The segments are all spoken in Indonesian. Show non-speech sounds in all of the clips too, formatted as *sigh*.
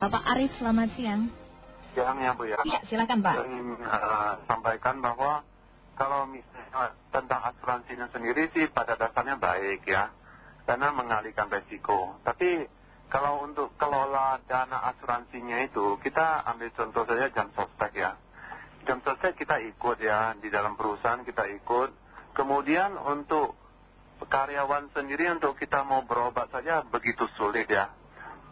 Bapak Arif, selamat siang. Siang ya Bu ya. Ya, silakan Pak. Saya ingin uh, sampaikan bahwa kalau misalnya tentang asuransinya sendiri sih pada dasarnya baik ya. Karena mengalihkan resiko. Tapi kalau untuk kelola dana asuransinya itu, kita ambil contoh saja jam sostek ya. Jam sostek kita ikut ya, di dalam perusahaan kita ikut. Kemudian untuk karyawan sendiri untuk kita mau berobat saja begitu sulit ya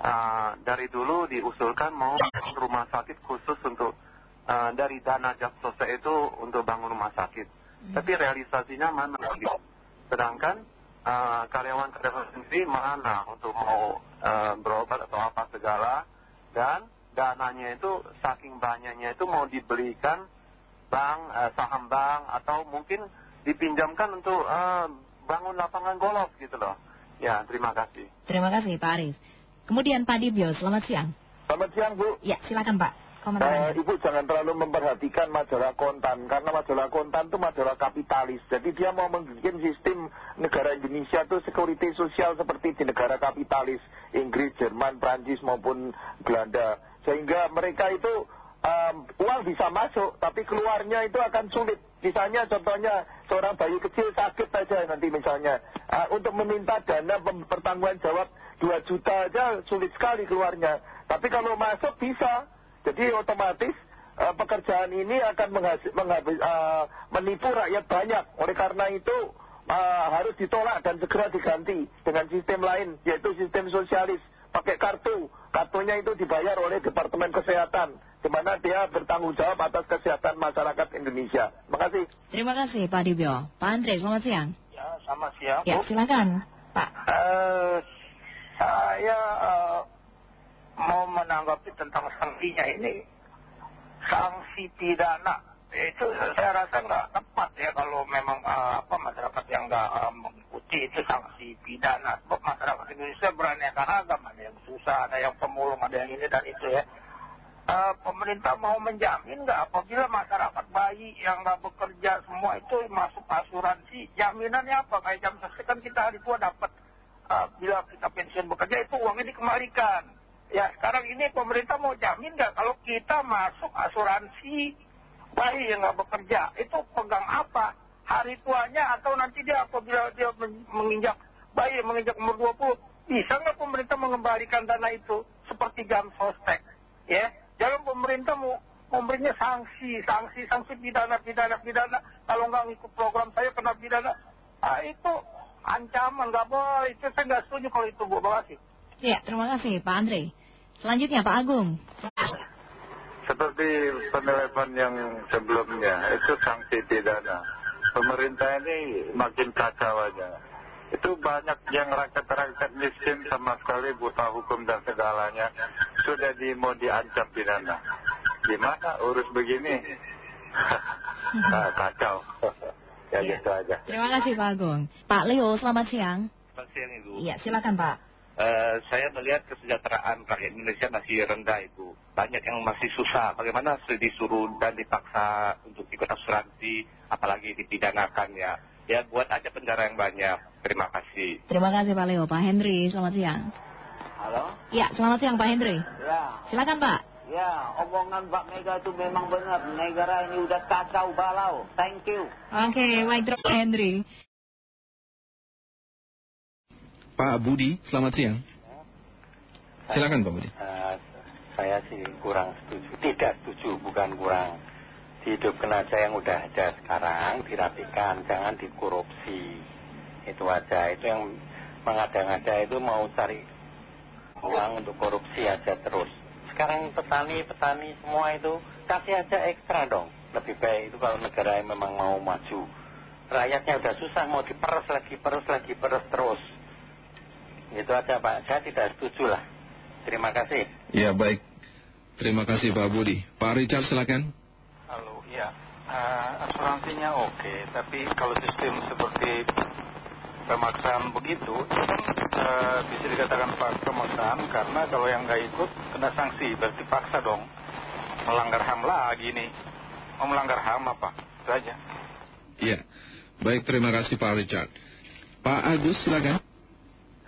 uh, dari dulu diusulkan mau rumah sakit khusus untuk uh, dari dana Japsose itu untuk bangun rumah sakit. Hmm. Tapi realisasinya mana? Sedangkan uh, karyawan-karyawan sendiri mana untuk mau uh, berobat atau apa segala dan dananya itu saking banyaknya itu mau dibelikan bank, uh, saham bank atau mungkin dipinjamkan untuk uh, bangun lapangan golf gitu loh. Ya, terima kasih. Terima kasih Pak Arif. Kemudian Pak Dibio, selamat siang. Selamat siang Bu. Ya, silakan Pak. Uh, Ibu jangan terlalu memperhatikan majalah kontan karena majalah kontan itu majalah kapitalis. Jadi dia mau membuat sistem negara Indonesia itu security sosial seperti di negara kapitalis Inggris, Jerman, Prancis maupun Belanda. Sehingga mereka itu um, uang bisa masuk tapi keluarnya itu akan sulit. Misalnya contohnya seorang bayi kecil sakit saja nanti misalnya uh, untuk meminta dana pertanggungan jawab 2 juta aja sulit sekali keluarnya. Tapi kalau masuk bisa. Jadi otomatis uh, pekerjaan ini akan uh, menipu rakyat banyak. Oleh karena itu uh, harus ditolak dan segera diganti dengan sistem lain yaitu sistem sosialis. Pakai kartu. Kartunya itu dibayar oleh Departemen Kesehatan. Di mana dia bertanggung jawab atas kesehatan masyarakat Indonesia. Terima kasih. Terima kasih Pak Dibio. Pak Andre, selamat siang. Ya, selamat siang. Ya, silakan Pak. Uh, saya uh, mau menanggapi tentang sanksinya ini. Sanksi pidana. Itu saya rasa nggak tepat ya kalau memang uh, apa masyarakat yang nggak uh, mengikuti itu sanksi pidana. Masyarakat Indonesia beraneka ragam ada yang susah ada yang pemulung ada yang ini dan itu ya. Uh, pemerintah mau menjamin nggak apabila masyarakat bayi yang nggak bekerja semua itu masuk asuransi? Jaminannya apa? Kayak jam sekian kan kita hari tua dapat. Bila kita pensiun bekerja itu uangnya dikembalikan. Ya sekarang ini pemerintah mau jamin nggak kalau kita masuk asuransi bayi yang nggak bekerja itu pegang apa? Hari tuanya atau nanti dia apabila dia menginjak bayi menginjak umur 20 bisa nggak pemerintah mengembalikan dana itu seperti jam sostek? Ya, jangan pemerintah mau memberinya sanksi, sanksi, sanksi pidana, pidana, pidana. Kalau nggak ngikut program saya kena pidana. Ah, itu ancaman nggak boleh itu saya nggak setuju kalau itu Bu kasih ya terima kasih Pak Andre selanjutnya Pak Agung seperti penelpon yang sebelumnya itu sanksi pidana pemerintah ini makin kacau aja itu banyak yang rakyat-rakyat miskin sama sekali buta hukum dan segalanya sudah di, mau diancam pidana gimana urus begini nah, *laughs* kacau *laughs* Ya, ya gitu aja. Terima kasih Pak Agung. Pak Leo, selamat siang. Selamat siang Ibu. Iya, silakan Pak. Uh, saya melihat kesejahteraan rakyat Indonesia masih rendah Ibu. Banyak yang masih susah. Bagaimana disuruh dan dipaksa untuk ikut asuransi, apalagi dipidanakan ya. Ya buat aja penjara yang banyak. Terima kasih. Terima kasih Pak Leo. Pak Henry, selamat siang. Halo? Ya, selamat siang Pak Henry. Ya. Silakan Pak. Ya, omongan Pak Mega itu memang benar. Negara ini udah kacau balau. Thank you. Oke, okay, baik terus Henry. Pak Budi, selamat siang. Silakan Pak Budi. Uh, saya sih kurang setuju. Tidak setuju, bukan kurang. Hidupkan aja yang udah ada sekarang, dirapikan, jangan dikorupsi. Itu aja. Itu yang mengada-ngada itu mau cari uang untuk korupsi aja terus sekarang petani-petani semua itu kasih aja ekstra dong. Lebih baik itu kalau negara yang memang mau maju. Rakyatnya udah susah mau diperes lagi, peres lagi, peres terus. Itu aja Pak, saya tidak setuju lah. Terima kasih. Ya baik. Terima kasih Pak Budi. Pak Richard silakan. Halo, ya. Uh, asuransinya oke, tapi kalau sistem seperti pemaksaan begitu itu kan uh, bisa dikatakan pemaksaan karena kalau yang nggak ikut kena sanksi berarti paksa dong melanggar HAM lagi nih mau melanggar HAM apa itu aja iya baik terima kasih Pak Richard Pak Agus silakan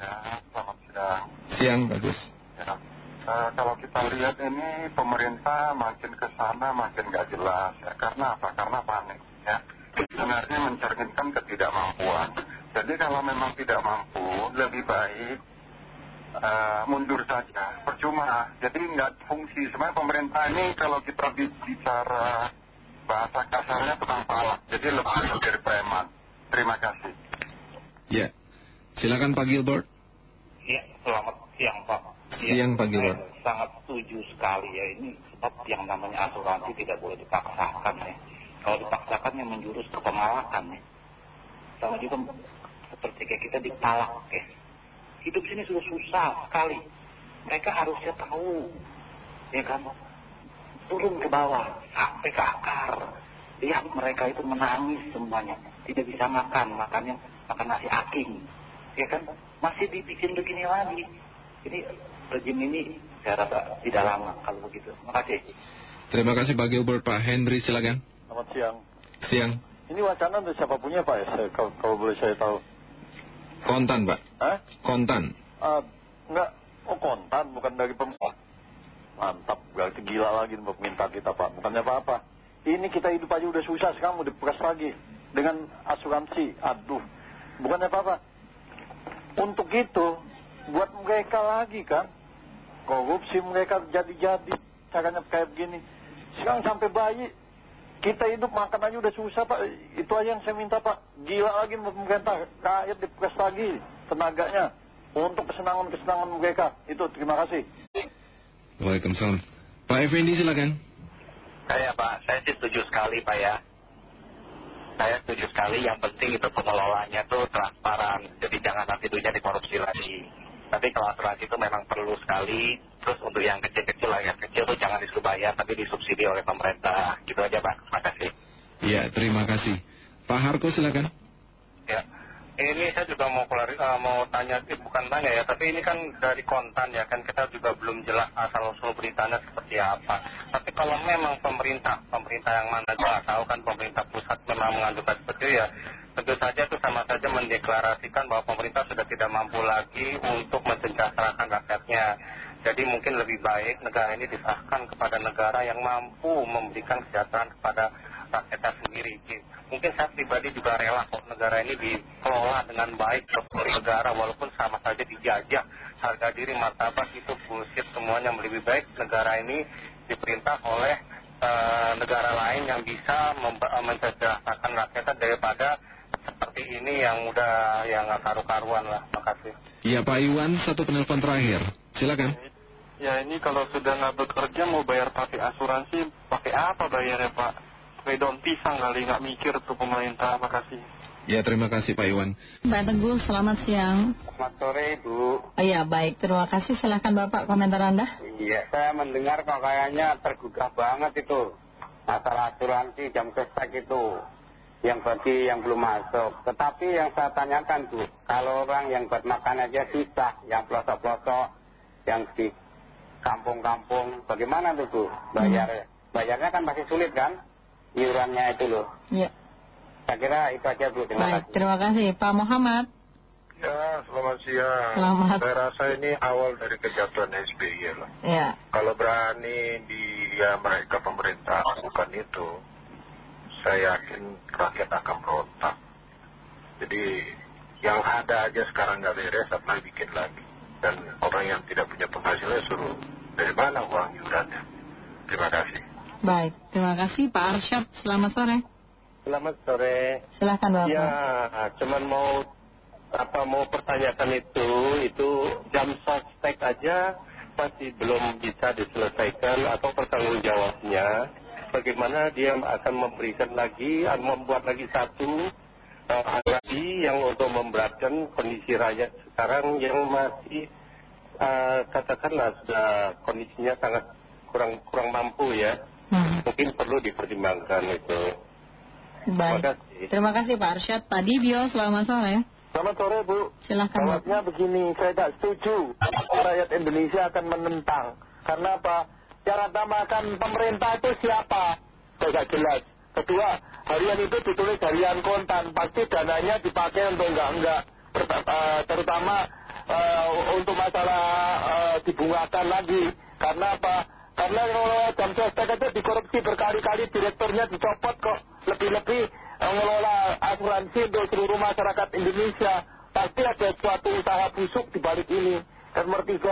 ya selamat siang siang Pak Agus ya Eh, kalau kita lihat ini pemerintah makin ke sana makin nggak jelas ya. Karena apa? Karena panik ya. Sebenarnya mencerminkan ketidakmampuan. Jadi kalau memang tidak mampu, lebih baik eh, mundur saja. Percuma. Jadi nggak fungsi. Sebenarnya pemerintah ini kalau kita bicara bahasa kasarnya tukang palak. Jadi lebih dari preman. Terima kasih. Ya. Silakan Pak Gilbert. Ya, selamat siang Pak. Ya, Siang, Pak Gilbert. Sangat setuju sekali ya. Ini sebab yang namanya asuransi tidak boleh dipaksakan ya. Kalau dipaksakan yang menjurus ke pemalakan ya. Sama juga seperti kayak kita dipalak ya. Hidup sini sudah susah sekali. Mereka harusnya tahu. Ya kan? Turun ke bawah. Sampai ke akar. Lihat mereka itu menangis semuanya. Tidak bisa makan. Makannya makan nasi aking. Ya kan? Masih dibikin begini lagi. Ini rejim ini saya rasa tidak lama kalau begitu. Terima kasih. Terima kasih Pak Gilbert. Pak Henry silakan. Selamat siang. Siang. Ini wacana dari siapa punya Pak ya? Saya, kalau, kalau boleh saya tahu. Kontan Pak. Hah? Kontan. Ah, enggak. Oh kontan, bukan dari pemerintah. Mantap, berarti gila lagi pemerintah kita Pak. Bukannya apa-apa. Ini kita hidup aja udah susah, sekarang mau diperas lagi. Dengan asuransi. Aduh. Bukannya apa-apa. Untuk itu, buat mereka lagi kan. Korupsi mereka jadi-jadi. Caranya kayak begini. Sekarang sampai bayi. Kita hidup makan aja udah susah Pak. Itu aja yang saya minta Pak. Gila lagi pemerintah. Rakyat diperas lagi tenaganya. Untuk kesenangan-kesenangan mereka. Itu terima kasih. Waalaikumsalam. Pak Effendi silakan. Saya Pak, saya sih setuju sekali Pak ya. Saya setuju sekali, yang penting itu pengelolaannya tuh transparan. Jadi jangan nanti duitnya dikorupsi lagi. Tapi kalau asuransi itu memang perlu sekali. Terus untuk yang kecil-kecil, yang kecil tuh jangan disuruh bayar, tapi disubsidi oleh pemerintah. Gitu aja Pak, terima kasih. Ya, terima kasih. Pak Harko silakan. Ya, ini saya juga mau eh, mau tanya, eh, bukan tanya ya, tapi ini kan dari kontan ya kan kita juga belum jelas asal usul beritanya seperti apa. Tapi kalau memang pemerintah, pemerintah yang mana saya tahu kan pemerintah pusat memang mengajukan seperti itu ya, tentu saja itu sama saja mendeklarasikan bahwa pemerintah sudah tidak mampu lagi untuk mensejahterakan rakyatnya. Jadi mungkin lebih baik negara ini disahkan kepada negara yang mampu memberikan kesejahteraan kepada rakyatnya sendiri. Mungkin saya pribadi juga rela kok negara ini dikelola dengan baik oleh negara walaupun sama saja dijajah harga diri martabat itu bullshit semuanya lebih baik negara ini diperintah oleh eh, negara lain yang bisa mensejahterakan rakyatnya daripada seperti ini yang udah yang nggak karu-karuan lah. Makasih. Ya Pak Iwan, satu penelpon terakhir. Silakan. Ya ini kalau sudah nggak bekerja mau bayar pakai asuransi, pakai apa bayarnya Pak? Pakai daun pisang kali nggak mikir tuh pemerintah. Makasih. Ya terima kasih Pak Iwan. Mbak Teguh, selamat siang. Selamat sore Bu. Oh, iya, baik. Terima kasih. Silahkan Bapak komentar Anda. Iya, saya mendengar kok kayaknya tergugah banget itu. Masalah asuransi jam kesek itu. Yang bagi yang belum masuk. Tetapi yang saya tanyakan Bu, kalau orang yang buat makan aja susah, yang pelosok-pelosok, yang di kampung-kampung, bagaimana tuh Bu? Bayar, bayarnya kan masih sulit kan? Iurannya itu loh. Iya. Saya kira itu aja Bu, terima Baik, kasih. terima kasih. Pak Muhammad. Ya, selamat siang. Selamat. Saya rasa ini awal dari kejatuhan SBY lah. Ya. Kalau berani dia mereka pemerintah lakukan itu, saya yakin rakyat akan berontak. Jadi yang ada aja sekarang nggak beres, apalagi bikin lagi. Dan orang yang tidak punya penghasilan suruh dari mana uang iurannya. Terima kasih. Baik, terima kasih Pak Arsyad. Selamat sore. Selamat sore. Silahkan Bapak. Ya, cuman mau apa mau pertanyakan itu, itu jam sostek aja masih belum bisa diselesaikan atau pertanggung jawabnya. Bagaimana dia akan memberikan lagi, membuat lagi satu uh, lagi yang untuk memberatkan kondisi rakyat sekarang yang masih uh, katakanlah sudah kondisinya sangat kurang kurang mampu ya. Mungkin perlu dipertimbangkan itu. Baik. Terima kasih Pak Arsyad. Pak Dibio, selamat sore. Selamat sore Bu. Silahkan. Jawabnya begini, saya tak setuju rakyat Indonesia akan menentang. Karena apa? Yang makan pemerintah itu siapa? Tidak jelas. Kedua, harian itu ditulis harian kontan. Pasti dananya dipakai untuk enggak-enggak. Terutama eh, untuk masalah eh, dibungakan lagi. Karena apa? Karena ngelola jam sostek aja dikorupsi berkali-kali direkturnya dicopot kok. Lebih-lebih eh, ngelola asuransi untuk seluruh masyarakat Indonesia. Pasti ada suatu usaha busuk di balik ini. Dan nomor eh,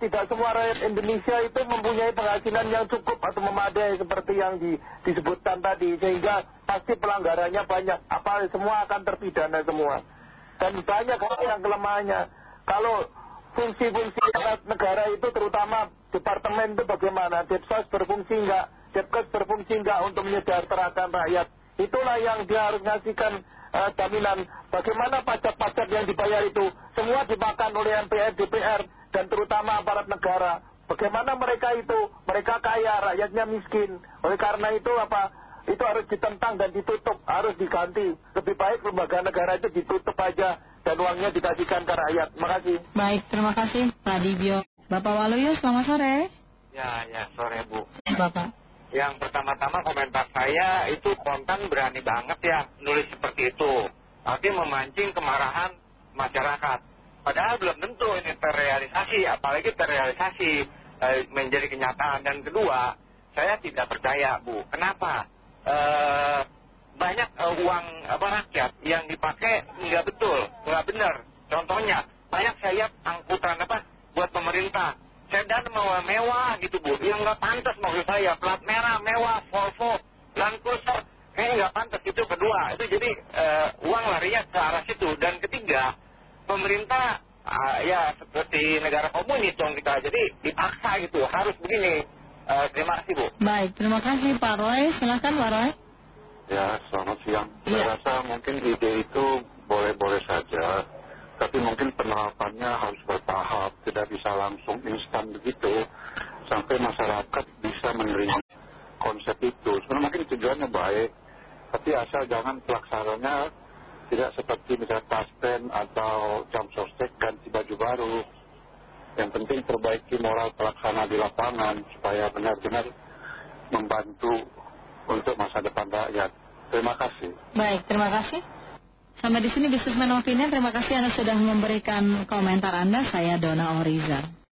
tidak semua rakyat Indonesia itu mempunyai penghasilan yang cukup atau memadai seperti yang di- disebutkan tadi. Sehingga pasti pelanggarannya banyak. Apa semua akan terpidana semua. Dan banyak hal yang kelemahannya. Kalau fungsi-fungsi negara itu terutama departemen itu bagaimana? Depsos berfungsi enggak? Depkes berfungsi enggak untuk menyejahterakan rakyat? Itulah yang dia harus ngasihkan eh, jaminan. Bagaimana pajak-pajak yang dibayar itu semua dimakan oleh MPR, DPR, dan terutama aparat negara. Bagaimana mereka itu? Mereka kaya, rakyatnya miskin. Oleh karena itu apa? Itu harus ditentang dan ditutup, harus diganti. Lebih baik lembaga negara itu ditutup aja dan uangnya dikasihkan ke rakyat. Makasih. Baik, terima kasih Pak Dibio. Bapak Waluyo, selamat sore. Ya, ya, sore Bu. Bapak. Yang pertama-tama komentar saya itu konten berani banget ya nulis seperti itu. Tapi memancing kemarahan masyarakat. Padahal belum tentu ini terrealisasi, apalagi terrealisasi eh, menjadi kenyataan. Dan kedua, saya tidak percaya Bu. Kenapa? Eh, banyak eh, uang rakyat yang dipakai nggak betul, nggak benar. Contohnya, banyak saya angkutan apa buat pemerintah. Sedan mewah mewah gitu bu. Yang nggak pantas maksud saya. Plat merah mewah Volvo Land Cruiser kayaknya nggak pantas itu kedua. Itu jadi eh, uang larinya ke arah situ. Dan ketiga pemerintah ah, ya seperti negara komunis dong kita. Jadi dipaksa gitu. Harus begini. Eh, terima kasih bu. Baik, terima kasih Pak Roy. Silahkan Pak Roy. Ya, selamat siang. Saya rasa mungkin ide itu boleh-boleh saja, tapi mungkin penerapannya harus bertahap, tidak bisa langsung instan begitu, sampai masyarakat bisa menerima konsep itu. Sebenarnya mungkin tujuannya baik, tapi asal jangan pelaksananya tidak seperti misalnya taspen atau jam sostek ganti baju baru. Yang penting perbaiki moral pelaksana di lapangan supaya benar-benar membantu untuk masa depan rakyat. Terima kasih. Baik, terima kasih. Sampai di sini Businessman Opinion. Terima kasih Anda sudah memberikan komentar Anda. Saya Dona Oriza.